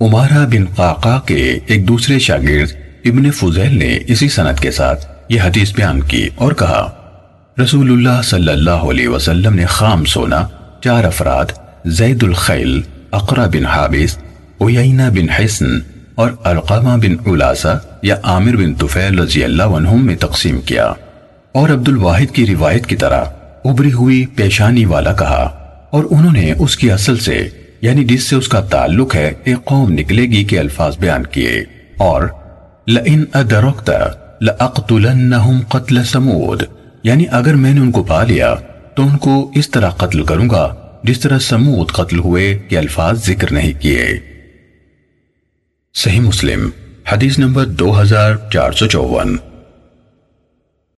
عمارہ بن قاقا کے ایک دوسرے شاگرد ابن فضیل نے اسی سنت کے ساتھ یہ حدیث بیان کی اور کہا، رسول اللہ صلی اللہ علیہ وسلم نے خام سونا چار افراد، زید الخیل اقرا بن حابس عیینہ بن حسن اور القامہ بن علاسہ یا عامر بن طفیل رضی اللہ عنہم میں تقسیم کیا۔ اور عبد الواحد کی روایت کی طرح ابری ہوئی پیشانی والا کہا اور انہوں نے اس کی اصل سے یعنی جس سے اس کا تعلق ہے، ایک قوم نکلے گی کے الفاظ بیان کیے۔ اور لَإِنْ أَدَرَكْتَ لَأَقْتُلَنَّهُمْ قَتْلَ سَمُودِ۔ یعنی اگر میں نے ان کو پا لیا، تو ان کو اس طرح قتل کروں گا، جس طرح سمود قتل ہوئے کہ الفاظ ذکر نہیں کیے۔ صحیح مسلم، حدیث نمبر دو ہزار چار سو چوون۔